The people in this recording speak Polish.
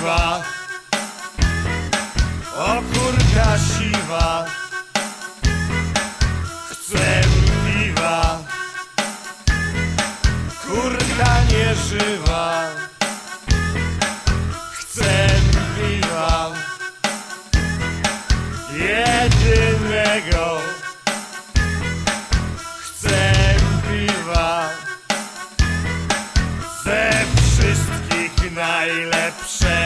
siwa. O kurka siwa. Chcę piwa. Kurka nie żywa. Chcę piwa. Jedynego. Chcę piwa. Ze wszystkich najlepsze.